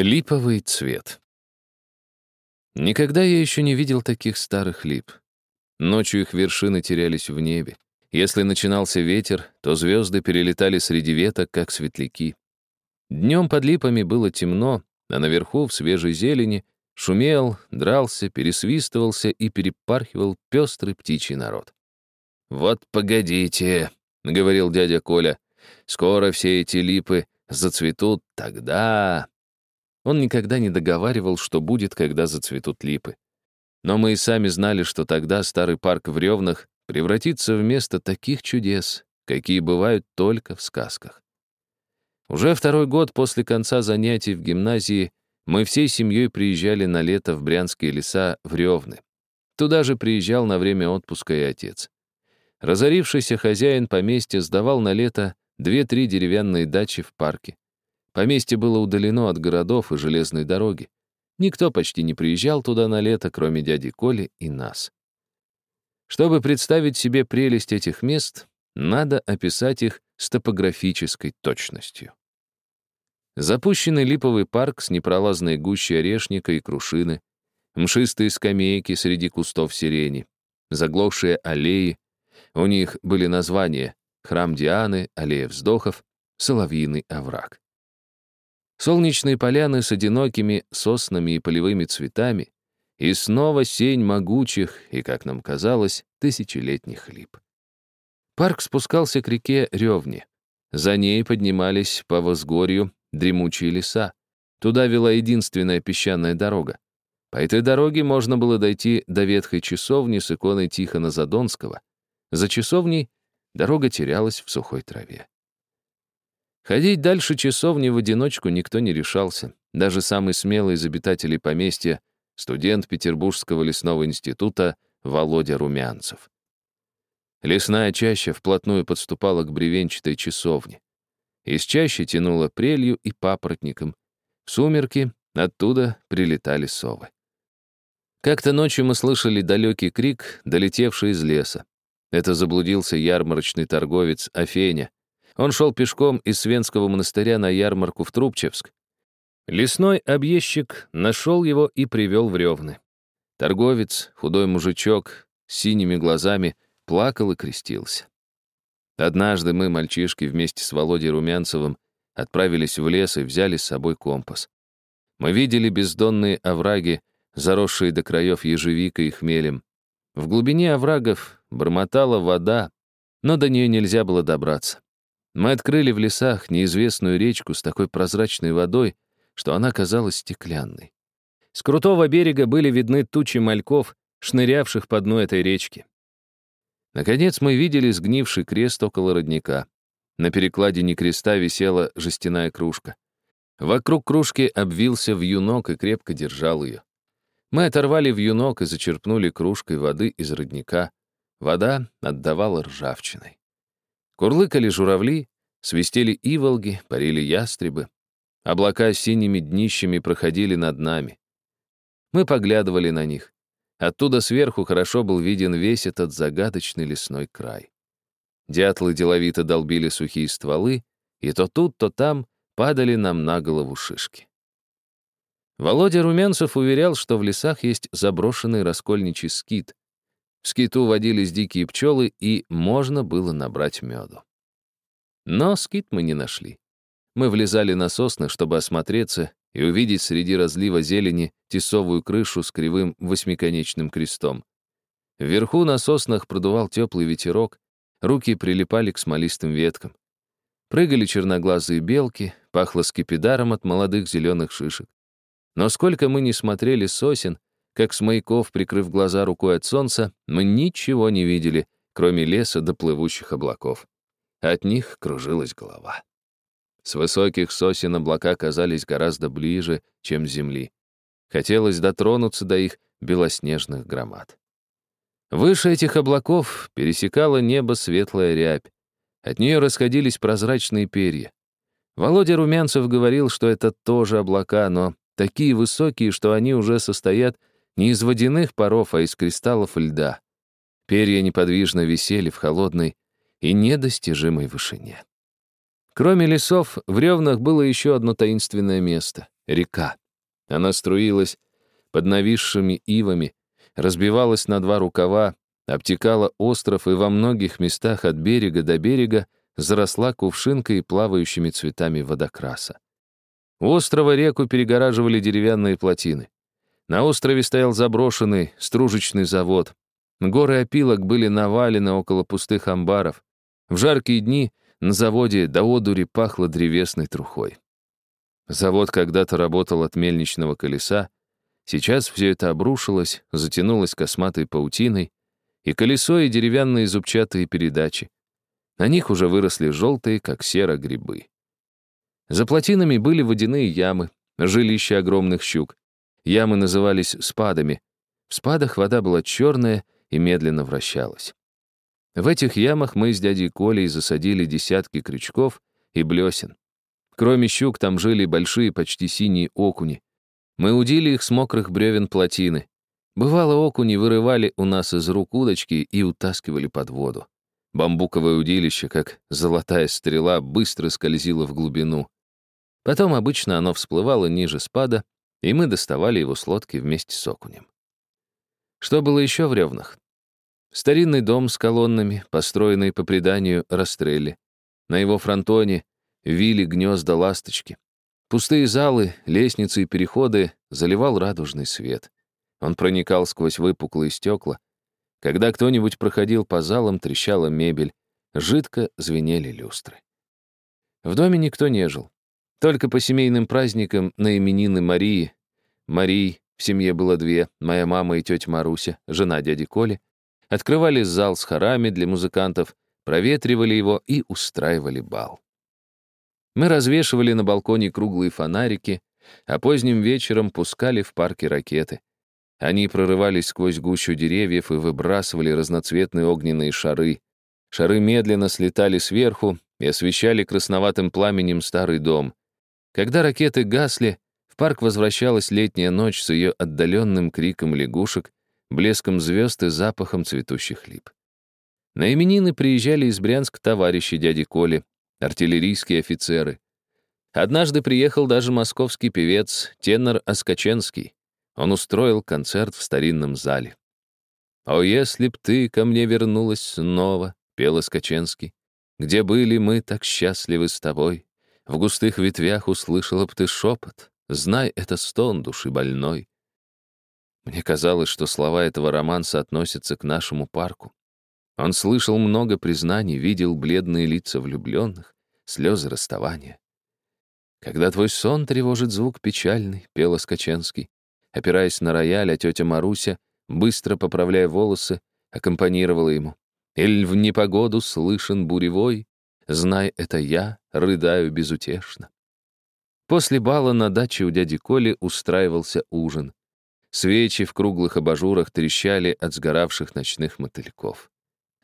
Липовый цвет. Никогда я еще не видел таких старых лип. Ночью их вершины терялись в небе. Если начинался ветер, то звезды перелетали среди веток, как светляки. Днем под липами было темно, а наверху, в свежей зелени, шумел, дрался, пересвистывался и перепархивал пестрый птичий народ. «Вот погодите», — говорил дядя Коля, — «скоро все эти липы зацветут тогда...» Он никогда не договаривал, что будет, когда зацветут липы. Но мы и сами знали, что тогда старый парк в Ревнах превратится в место таких чудес, какие бывают только в сказках. Уже второй год после конца занятий в гимназии мы всей семьей приезжали на лето в Брянские леса в Ревны. Туда же приезжал на время отпуска и отец. Разорившийся хозяин поместья сдавал на лето две-три деревянные дачи в парке. Поместье было удалено от городов и железной дороги. Никто почти не приезжал туда на лето, кроме дяди Коли и нас. Чтобы представить себе прелесть этих мест, надо описать их с топографической точностью. Запущенный липовый парк с непролазной гущей орешника и крушины, мшистые скамейки среди кустов сирени, заглохшие аллеи, у них были названия «Храм Дианы», «Аллея вздохов», «Соловьиный овраг». Солнечные поляны с одинокими соснами и полевыми цветами, и снова сень могучих и, как нам казалось, тысячелетних лип. Парк спускался к реке Ревне. За ней поднимались по возгорью дремучие леса. Туда вела единственная песчаная дорога. По этой дороге можно было дойти до ветхой часовни с иконой Тихона Задонского. За часовней дорога терялась в сухой траве. Ходить дальше часовни в одиночку никто не решался. Даже самый смелый из обитателей поместья, студент Петербургского лесного института Володя Румянцев. Лесная чаща вплотную подступала к бревенчатой часовне. Из чащи тянуло прелью и папоротником. В сумерки оттуда прилетали совы. Как-то ночью мы слышали далекий крик, долетевший из леса. Это заблудился ярмарочный торговец Афеня, он шел пешком из Свенского монастыря на ярмарку в Трубчевск. Лесной объездчик нашел его и привел в Ревны. Торговец, худой мужичок, с синими глазами, плакал и крестился. Однажды мы, мальчишки, вместе с Володей Румянцевым отправились в лес и взяли с собой компас. Мы видели бездонные овраги, заросшие до краев ежевикой и хмелем. В глубине оврагов бормотала вода, но до нее нельзя было добраться. Мы открыли в лесах неизвестную речку с такой прозрачной водой, что она казалась стеклянной. С крутого берега были видны тучи мальков, шнырявших по дну этой речки. Наконец мы видели сгнивший крест около родника. На перекладине креста висела жестяная кружка. Вокруг кружки обвился вьюнок и крепко держал ее. Мы оторвали вьюнок и зачерпнули кружкой воды из родника. Вода отдавала ржавчиной. Курлыкали журавли, свистели иволги, парили ястребы. Облака синими днищами проходили над нами. Мы поглядывали на них. Оттуда сверху хорошо был виден весь этот загадочный лесной край. Дятлы деловито долбили сухие стволы, и то тут, то там падали нам на голову шишки. Володя Румянцев уверял, что в лесах есть заброшенный раскольничий скит, в скиту водились дикие пчелы, и можно было набрать меду. Но скит мы не нашли. Мы влезали на сосны, чтобы осмотреться и увидеть среди разлива зелени тесовую крышу с кривым восьмиконечным крестом. Вверху на соснах продувал теплый ветерок, руки прилипали к смолистым веткам. Прыгали черноглазые белки, пахло скипидаром от молодых зеленых шишек. Но сколько мы не смотрели сосен, как с маяков, прикрыв глаза рукой от солнца, мы ничего не видели, кроме леса до плывущих облаков. От них кружилась голова. С высоких сосен облака казались гораздо ближе, чем земли. Хотелось дотронуться до их белоснежных громад. Выше этих облаков пересекала небо светлая рябь. От нее расходились прозрачные перья. Володя Румянцев говорил, что это тоже облака, но такие высокие, что они уже состоят не из водяных паров, а из кристаллов льда. Перья неподвижно висели в холодной и недостижимой вышине. Кроме лесов, в Ревнах было еще одно таинственное место. река. Она струилась под нависшими ивами, разбивалась на два рукава, обтекала остров и во многих местах от берега до берега заросла кувшинкой и плавающими цветами водокраса. У острова реку перегораживали деревянные плотины. На острове стоял заброшенный стружечный завод. Горы опилок были навалены около пустых амбаров. В жаркие дни на заводе до одури пахло древесной трухой. Завод когда-то работал от мельничного колеса, сейчас все это обрушилось, затянулось косматой паутиной, и колесо, и деревянные зубчатые передачи. На них уже выросли желтые, как сера, грибы. За плотинами были водяные ямы, жилища огромных щук. Ямы назывались спадами. В спадах вода была черная и медленно вращалась. В этих ямах мы с дядей Колей засадили десятки крючков и блесен. Кроме щук, там жили большие, почти синие окуни. Мы удили их с мокрых бревен плотины. Бывало, окуни вырывали у нас из рук удочки и утаскивали под воду. Бамбуковое удилище, как золотая стрела, быстро скользило в глубину. Потом обычно оно всплывало ниже спада, и мы доставали его с лодки вместе с окунем. Что было еще в ревнах? Старинный дом с колоннами, построенный по преданию Растрелли. На его фронтоне вили гнезда ласточки. Пустые залы, лестницы и переходы заливал радужный свет. Он проникал сквозь выпуклые стекла. Когда кто-нибудь проходил по залам, трещала мебель, жидко звенели люстры. В доме никто не жил. Только по семейным праздникам на именины Марии. Марии в семье было две, моя мама и тетя Маруся, жена дяди Коли, открывали зал с хорами для музыкантов, проветривали его и устраивали бал. Мы развешивали на балконе круглые фонарики, а поздним вечером пускали в парке ракеты. Они прорывались сквозь гущу деревьев и выбрасывали разноцветные огненные шары. Шары медленно слетали сверху и освещали красноватым пламенем старый дом. Когда ракеты гасли, в парк возвращалась летняя ночь с ее отдаленным криком лягушек, блеском звезд и запахом цветущих лип. На именины приезжали из Брянска товарищи дяди Коли, артиллерийские офицеры. Однажды приехал даже московский певец, тенор Оскаченский. Он устроил концерт в старинном зале. «О, если б ты ко мне вернулась снова», — пел Оскаченский, «где были мы так счастливы с тобой, в густых ветвях услышала б ты шепот, знай, это стон души больной». Мне казалось, что слова этого романса относятся к нашему парку. Он слышал много признаний, видел бледные лица влюбленных, слезы расставания. «Когда твой сон тревожит звук печальный», — пела Скаченский, опираясь на рояль, а тетя Маруся, быстро поправляя волосы, аккомпанировала ему. «Эль в непогоду слышен буревой, знай, это я, рыдаю безутешно». После бала на даче у дяди Коли устраивался ужин. Свечи в круглых абажурах трещали от сгоравших ночных мотыльков.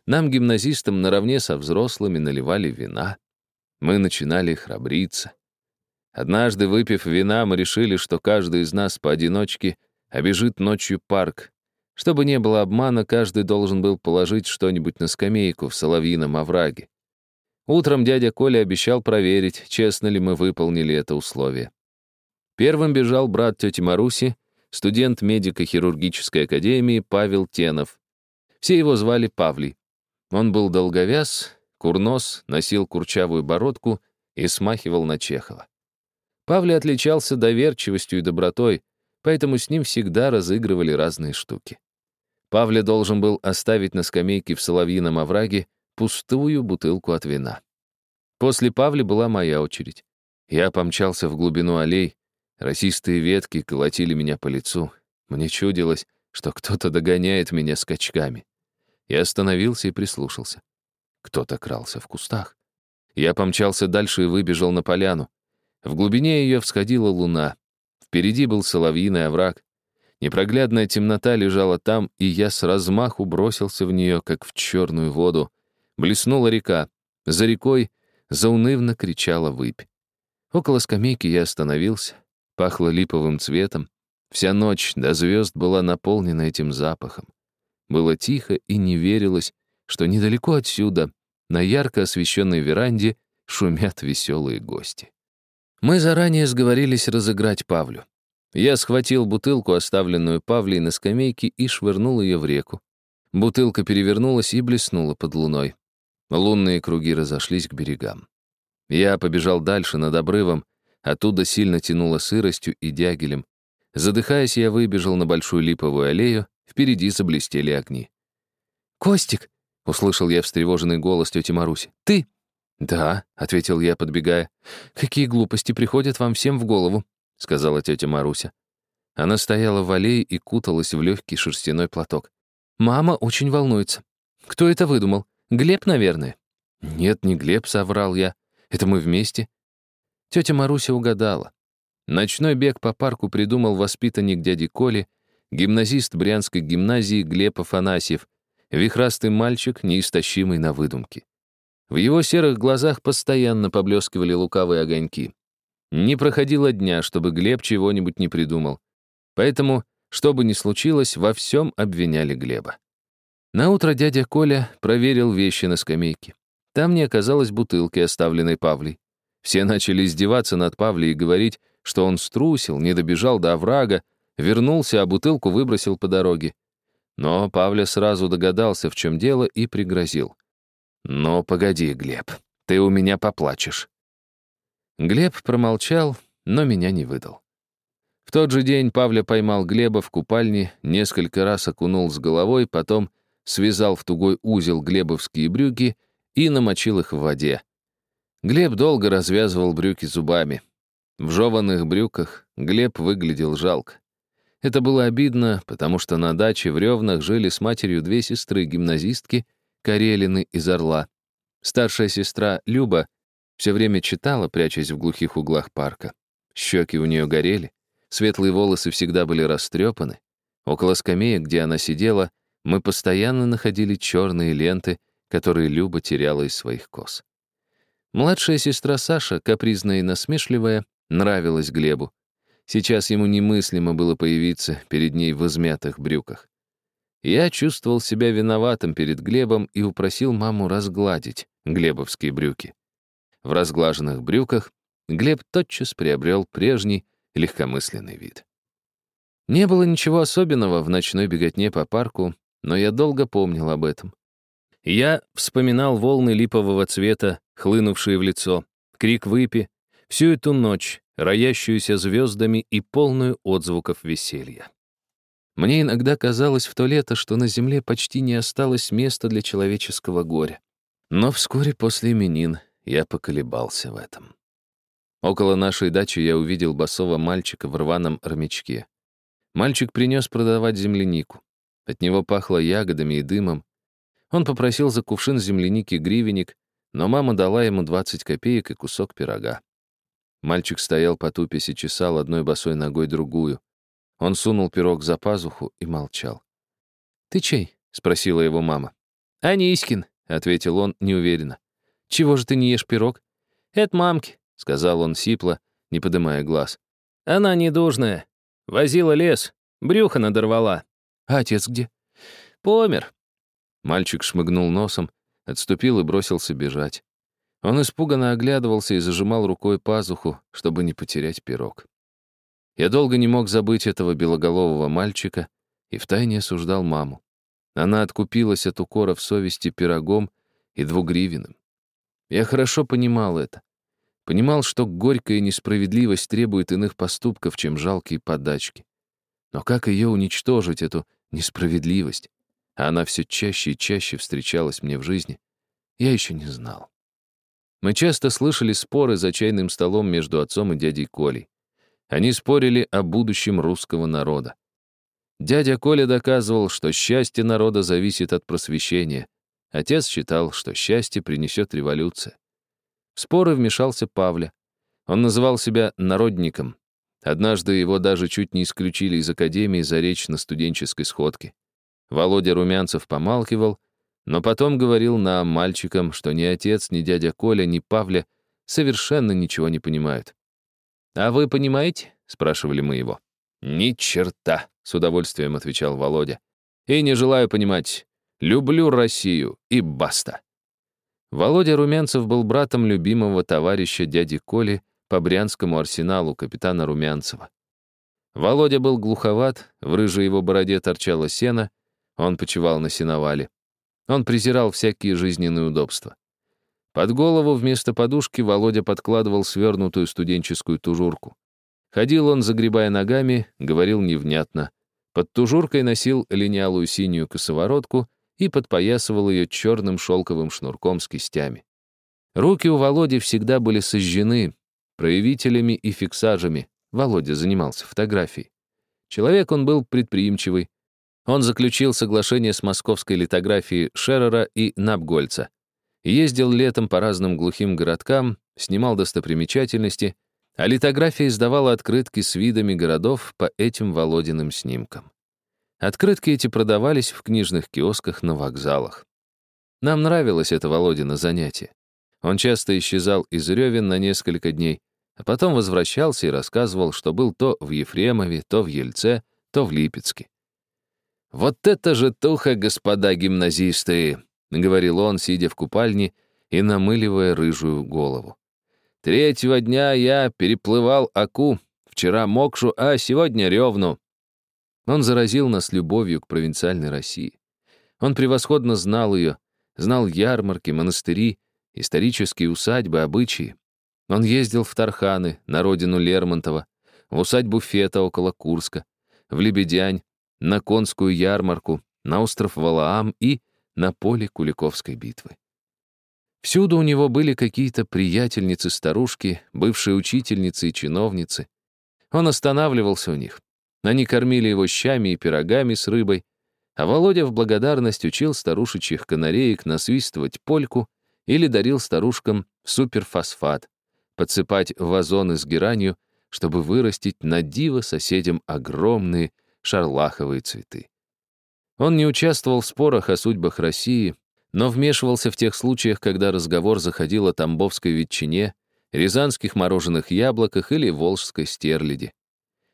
Нам, гимназистам, наравне со взрослыми наливали вина. Мы начинали храбриться. Однажды, выпив вина, мы решили, что каждый из нас поодиночке обежит ночью парк. Чтобы не было обмана, каждый должен был положить что-нибудь на скамейку в соловьином овраге. Утром дядя Коля обещал проверить, честно ли мы выполнили это условие. Первым бежал брат тети Маруси, студент медико-хирургической академии Павел Тенов. Все его звали Павлий. Он был долговяз, курнос, носил курчавую бородку и смахивал на Чехова. Павле отличался доверчивостью и добротой, поэтому с ним всегда разыгрывали разные штуки. Павле должен был оставить на скамейке в Соловьином овраге пустую бутылку от вина. После Павля была моя очередь. Я помчался в глубину аллей, росистые ветки колотили меня по лицу. Мне чудилось, что кто-то догоняет меня скачками. Я остановился и прислушался. Кто-то крался в кустах. Я помчался дальше и выбежал на поляну. В глубине ее всходила луна. Впереди был соловьиный овраг. Непроглядная темнота лежала там, и я с размаху бросился в нее, как в черную воду. Блеснула река. За рекой заунывно кричала выпь. Около скамейки я остановился. Пахло липовым цветом. Вся ночь до звезд была наполнена этим запахом. Было тихо и не верилось, что недалеко отсюда, на ярко освещенной веранде, шумят веселые гости. Мы заранее сговорились разыграть Павлю. Я схватил бутылку, оставленную Павлей на скамейке, и швырнул ее в реку. Бутылка перевернулась и блеснула под луной. Лунные круги разошлись к берегам. Я побежал дальше, над обрывом, оттуда сильно тянуло сыростью и дягелем. Задыхаясь, я выбежал на большую липовую аллею, впереди заблестели огни. «Костик!» — услышал я встревоженный голос тети Маруси. «Ты?» «Да», — ответил я, подбегая. «Какие глупости приходят вам всем в голову», — сказала тетя Маруся. Она стояла в аллее и куталась в легкий шерстяной платок. «Мама очень волнуется. Кто это выдумал? Глеб, наверное?» «Нет, не Глеб», — соврал я. «Это мы вместе». Тетя Маруся угадала. Ночной бег по парку придумал воспитанник дяди Коли, гимназист Брянской гимназии Глеб Афанасьев, вихрастый мальчик, неистощимый на выдумки. В его серых глазах постоянно поблескивали лукавые огоньки. Не проходило дня, чтобы Глеб чего-нибудь не придумал. Поэтому, что бы ни случилось, во всем обвиняли Глеба. Наутро дядя Коля проверил вещи на скамейке. Там не оказалось бутылки, оставленной Павлей. Все начали издеваться над Павлей и говорить, что он струсил, не добежал до оврага, вернулся, а бутылку выбросил по дороге. Но Павля сразу догадался, в чем дело, и пригрозил. «Ну, погоди, Глеб, ты у меня поплачешь». Глеб промолчал, но меня не выдал. В тот же день Павля поймал Глеба в купальне, несколько раз окунул с головой, потом связал в тугой узел глебовские брюки и намочил их в воде. Глеб долго развязывал брюки зубами. В жеванных брюках Глеб выглядел жалко. Это было обидно, потому что на даче в Ревнах жили с матерью две сестры-гимназистки, Карелины из Орла. Старшая сестра Люба все время читала, прячась в глухих углах парка. Щеки у нее горели, светлые волосы всегда были растрепаны. Около скамеек, где она сидела, мы постоянно находили черные ленты, которые Люба теряла из своих кос. Младшая сестра Саша, капризная и насмешливая, нравилась Глебу. Сейчас ему немыслимо было появиться перед ней в измятых брюках. Я чувствовал себя виноватым перед Глебом и упросил маму разгладить глебовские брюки. В разглаженных брюках Глеб тотчас приобрел прежний легкомысленный вид. Не было ничего особенного в ночной беготне по парку, но я долго помнил об этом. Я вспоминал волны липового цвета, хлынувшие в лицо, крик выпи, всю эту ночь, роящуюся звездами и полную отзвуков веселья. Мне иногда казалось в то лето, что на земле почти не осталось места для человеческого горя. Но вскоре после именин я поколебался в этом. Около нашей дачи я увидел босого мальчика в рваном армячке. Мальчик принес продавать землянику. От него пахло ягодами и дымом. Он попросил за кувшин земляники гривенник, но мама дала ему 20 копеек и кусок пирога. Мальчик стоял по туписи, чесал одной босой ногой другую. Он сунул пирог за пазуху и молчал. «Ты чей?» — спросила его мама. «Анискин», — ответил он неуверенно. «Чего же ты не ешь пирог?» «Это мамки», — сказал он сипло, не поднимая глаз. «Она недужная. Возила лес, брюхо надорвала». «А отец где?» «Помер». Мальчик шмыгнул носом, отступил и бросился бежать. Он испуганно оглядывался и зажимал рукой пазуху, чтобы не потерять пирог. Я долго не мог забыть этого белоголового мальчика и втайне осуждал маму. Она откупилась от укора в совести пирогом и двугривенным. Я хорошо понимал это. Понимал, что горькая несправедливость требует иных поступков, чем жалкие подачки. Но как ее уничтожить, эту несправедливость? Она все чаще и чаще встречалась мне в жизни. Я еще не знал. Мы часто слышали споры за чайным столом между отцом и дядей Колей. Они спорили о будущем русского народа. Дядя Коля доказывал, что счастье народа зависит от просвещения. Отец считал, что счастье принесет революция. В споры вмешался Павля. Он называл себя народником. Однажды его даже чуть не исключили из академии за речь на студенческой сходке. Володя Румянцев помалкивал, но потом говорил нам, мальчикам, что ни отец, ни дядя Коля, ни Павля совершенно ничего не понимают. «А вы понимаете?» — спрашивали мы его. «Ни черта», — с удовольствием отвечал Володя. «И не желаю понимать. Люблю Россию, и баста». Володя Румянцев был братом любимого товарища дяди Коли, по Брянскому арсеналу капитана Румянцева. Володя был глуховат, в рыжей его бороде торчало сено, он почивал на сеновале. Он презирал всякие жизненные удобства. Под голову вместо подушки Володя подкладывал свернутую студенческую тужурку. Ходил он, загребая ногами, говорил невнятно. Под тужуркой носил линялую синюю косоворотку и подпоясывал ее черным шелковым шнурком с кистями. Руки у Володи всегда были сожжены проявителями и фиксажами. Володя занимался фотографией. Человек он был предприимчивый. Он заключил соглашение с московской литографией Шеррера и Напгольца. Ездил летом по разным глухим городкам, снимал достопримечательности, а литография издавала открытки с видами городов по этим Володиным снимкам. Открытки эти продавались в книжных киосках на вокзалах. Нам нравилось это Володина занятие. Он часто исчезал из Рёвен на несколько дней, а потом возвращался и рассказывал, что был то в Ефремове, то в Ельце, то в Липецке. «Вот это же туха, господа гимназисты!» — говорил он, сидя в купальне и намыливая рыжую голову. «Третьего дня я переплывал Аку, вчера Мокшу, а сегодня Ревну». Он заразил нас любовью к провинциальной России. Он превосходно знал ее, знал ярмарки, монастыри, исторические усадьбы, обычаи. Он ездил в Тарханы, на родину Лермонтова, в усадьбу Фета около Курска, в Лебедянь, на Конскую ярмарку, на остров Валаам и на поле Куликовской битвы. Всюду у него были какие-то приятельницы-старушки, бывшие учительницы и чиновницы. Он останавливался у них. Они кормили его щами и пирогами с рыбой, а Володя в благодарность учил старушечьих канареек насвистывать польку или дарил старушкам суперфосфат, подсыпать вазоны с геранью, чтобы вырастить на диво соседям огромные шарлаховые цветы. Он не участвовал в спорах о судьбах России, но вмешивался в тех случаях, когда разговор заходил о тамбовской ветчине, рязанских мороженых яблоках или волжской стерляди.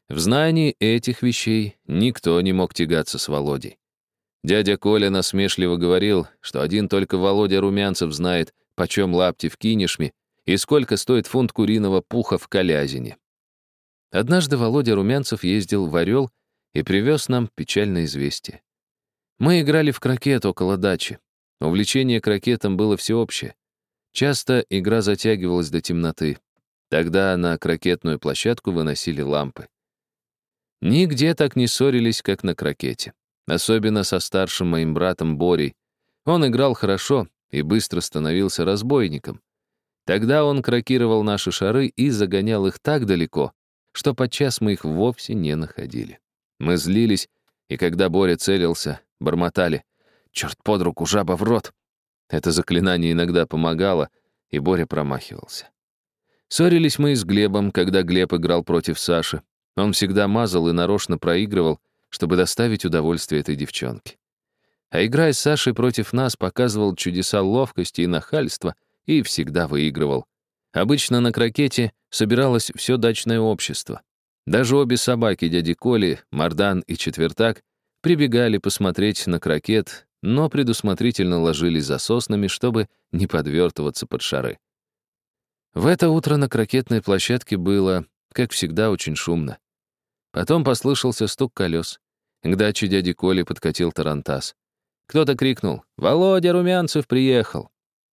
В знании этих вещей никто не мог тягаться с Володей. Дядя Коля насмешливо говорил, что один только Володя Румянцев знает, почем лапти в кинешме и сколько стоит фунт куриного пуха в Калязине. Однажды Володя Румянцев ездил в Орел и привез нам печальное известие. Мы играли в крокет около дачи. Увлечение крокетом было всеобщее. Часто игра затягивалась до темноты. Тогда на крокетную площадку выносили лампы. Нигде так не ссорились, как на крокете. Особенно со старшим моим братом Борей. Он играл хорошо и быстро становился разбойником. Тогда он крокировал наши шары и загонял их так далеко, что подчас мы их вовсе не находили. Мы злились, и когда Боря целился, бормотали «Черт под руку, жаба в рот!» Это заклинание иногда помогало, и Боря промахивался. Ссорились мы с Глебом, когда Глеб играл против Саши. Он всегда мазал и нарочно проигрывал, чтобы доставить удовольствие этой девчонке. А играя с Сашей против нас, показывал чудеса ловкости и нахальства и всегда выигрывал. Обычно на крокете собиралось все дачное общество. Даже обе собаки дяди Коли, Мардан и Четвертак, прибегали посмотреть на крокет, но предусмотрительно ложились за соснами, чтобы не подвертываться под шары. В это утро на крокетной площадке было, как всегда, очень шумно. Потом послышался стук колес. К даче дяди Коли подкатил тарантас. Кто-то крикнул «Володя Румянцев приехал!».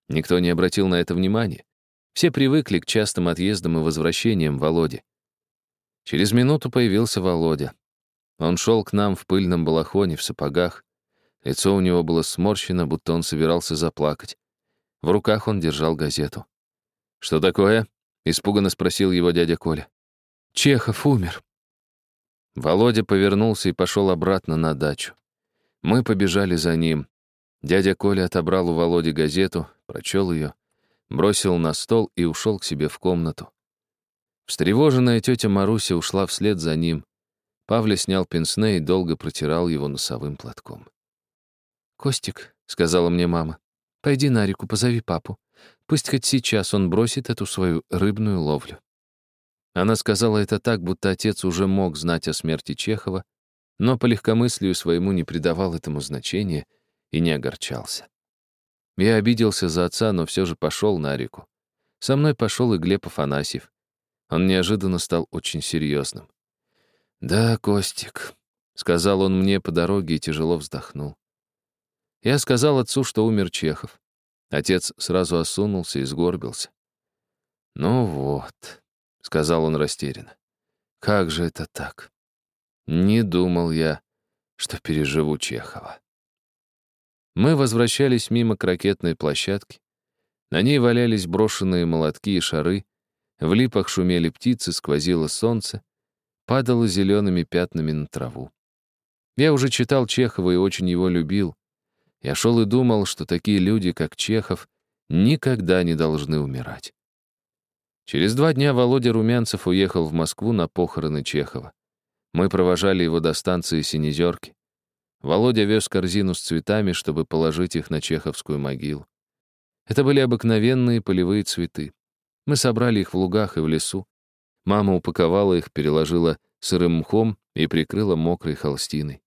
Никто не обратил на это внимания. Все привыкли к частым отъездам и возвращениям Володи. Через минуту появился Володя. Он шел к нам в пыльном балахоне, в сапогах. Лицо у него было сморщено, будто он собирался заплакать. В руках он держал газету. «Что такое?» — испуганно спросил его дядя Коля. «Чехов умер». Володя повернулся и пошел обратно на дачу. Мы побежали за ним. Дядя Коля отобрал у Володи газету, прочел ее, бросил на стол и ушел к себе в комнату. Встревоженная тетя Маруся ушла вслед за ним. Павля снял пенсне и долго протирал его носовым платком. «Костик», — сказала мне мама, — «пойди на реку, позови папу. Пусть хоть сейчас он бросит эту свою рыбную ловлю». Она сказала это так, будто отец уже мог знать о смерти Чехова, но по легкомыслию своему не придавал этому значения и не огорчался. Я обиделся за отца, но все же пошел на реку. Со мной пошел и Глеб Афанасьев. Он неожиданно стал очень серьезным. «Да, Костик», — сказал он мне по дороге и тяжело вздохнул. Я сказал отцу, что умер Чехов. Отец сразу осунулся и сгорбился. «Ну вот», — сказал он растерянно, — «как же это так? Не думал я, что переживу Чехова». Мы возвращались мимо крокетной площадки. На ней валялись брошенные молотки и шары, в липах шумели птицы, сквозило солнце, падало зелеными пятнами на траву. Я уже читал Чехова и очень его любил. Я шел и думал, что такие люди, как Чехов, никогда не должны умирать. Через два дня Володя Румянцев уехал в Москву на похороны Чехова. Мы провожали его до станции Синезерки. Володя вез корзину с цветами, чтобы положить их на чеховскую могилу. Это были обыкновенные полевые цветы. Мы собрали их в лугах и в лесу. Мама упаковала их, переложила сырым мхом и прикрыла мокрой холстиной.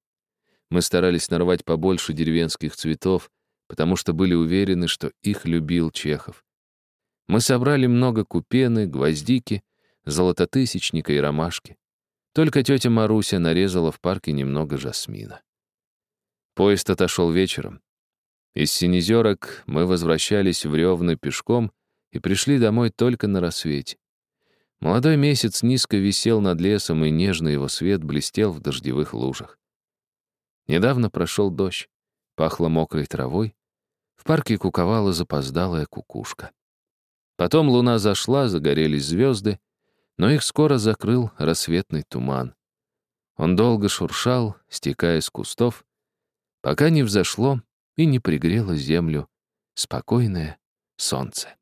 Мы старались нарвать побольше деревенских цветов, потому что были уверены, что их любил Чехов. Мы собрали много купены, гвоздики, золототысячника и ромашки. Только тетя Маруся нарезала в парке немного жасмина. Поезд отошел вечером. Из Синезерок мы возвращались в Ревны пешком и пришли домой только на рассвете. Молодой месяц низко висел над лесом, и нежный его свет блестел в дождевых лужах. Недавно прошел дождь, пахло мокрой травой, в парке куковала запоздалая кукушка. Потом луна зашла, загорелись звезды, но их скоро закрыл рассветный туман. Он долго шуршал, стекая с кустов, пока не взошло и не пригрело землю спокойное солнце.